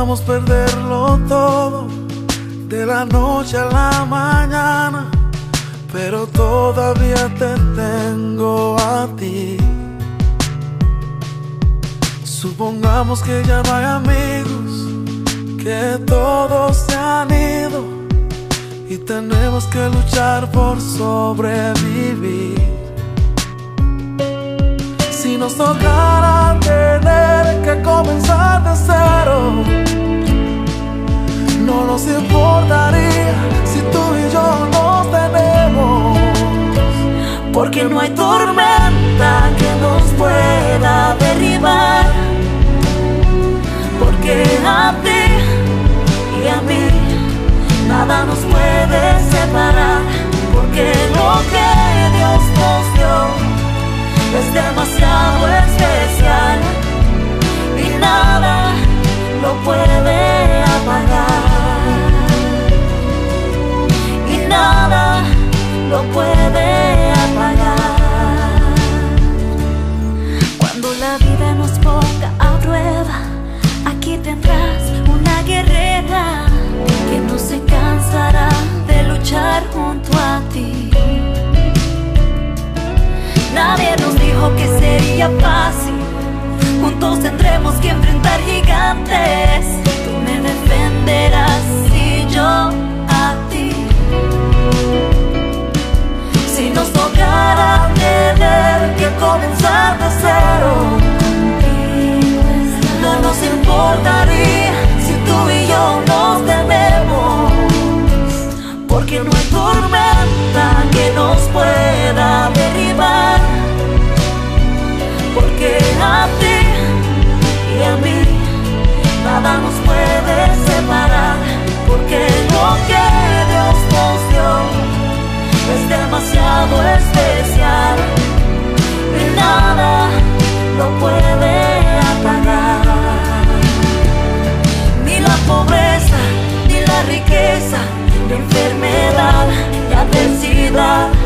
Supongamos perderlo todo de la noche a la mañana, pero todavía te tengo a ti. Supongamos que ya no hay amigos, que todos se han ido y tenemos que luchar por sobrevivir. Si nos tocara nos importaría si tú y yo nos tenemos. Porque no hay tormenta que nos pueda derribar. Porque a ti y a mí nada nos Nadie nos dijo que sería fácil. Juntos tendremos que enfrentar gigantes. Ni enfermedad y adversidad.